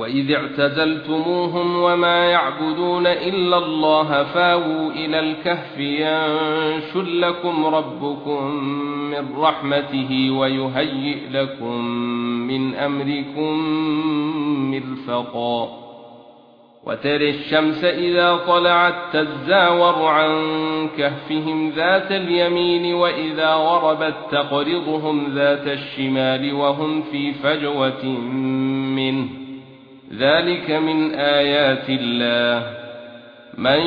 وَإِذِ اعْتَزَلْتُمُوهُمْ وَمَا يَعْبُدُونَ إِلَّا اللَّهَ فَاوُوا إِلَى الْكَهْفِ يَنشُرْ لَكُمْ رَبُّكُم مِّن رَّحْمَتِهِ وَيُهَيِّئْ لَكُم مِّنْ أَمْرِكُم مِّرْفَقًا وَتَرَى الشَّمْسَ إِذَا طَلَعَت تَّزَاوَرُ عَن كَهْفِهِمْ ذَاتَ الْيَمِينِ وَإِذَا غَرَبَت تَّقْرِضُهُمْ ذَاتَ الشِّمَالِ وَهُمْ فِي فَجْوَةٍ مِّنْهُ ذَلِكَ مِنْ آيَاتِ اللَّهِ. مَن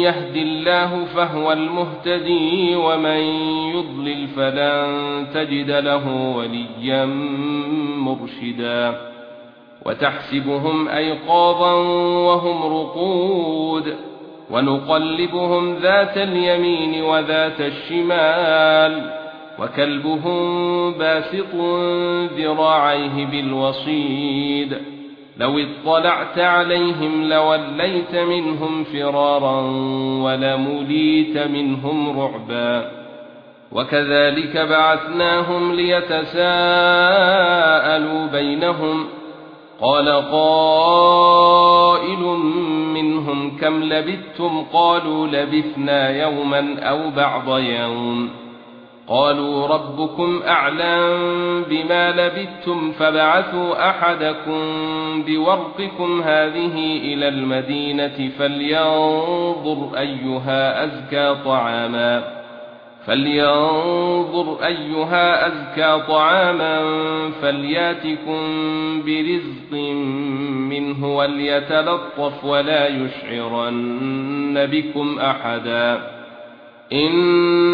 يَهْدِ اللَّهُ فَهُوَ الْمُهْتَدِي وَمَن يُضْلِلْ فَلَن تَجِدَ لَهُ وَلِيًّا مُّرْشِدًا. وَتَحْسَبُهُمْ أَيْقَاظًا وَهُمْ رُقُودٌ. وَنُقَلِّبُهُمْ ذَاتَ الْيَمِينِ وَذَاتَ الشِّمَالِ. وَكَلْبُهُم بَاسِطٌ ذِرَاعَيْهِ بِالْوَصِيدِ. لو اطلعت عليهم لوليت منهم فرارا ولمليت منهم رعبا وكذلك بعثناهم ليتساءلوا بينهم قال قائل منهم كم لبثتم؟ قالوا لبثنا يوما أو بعض يوم. قالوا ربكم أعلم بما لبثتم فبعثوا أحدكم بورقكم هذه إلى المدينة فلينظر أيها أزكى طعاما فلينظر أيها أزكى طعاما فلياتكم برزق منه وليتلطف ولا يشعرن بكم أحدا